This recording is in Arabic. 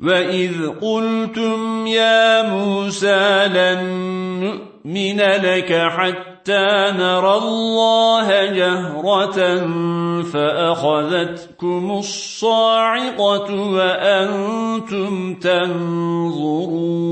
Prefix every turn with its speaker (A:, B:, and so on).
A: وَإِذْ قُلْتُمْ يَا مُوسَى لَن نُّؤْمِنَ لَكَ حَتَّى نَرَى اللَّهَ جَهْرَةً فَأَخَذَتْكُمُ الصَّاعِقَةُ وَأَنتُمْ تَنظُرُونَ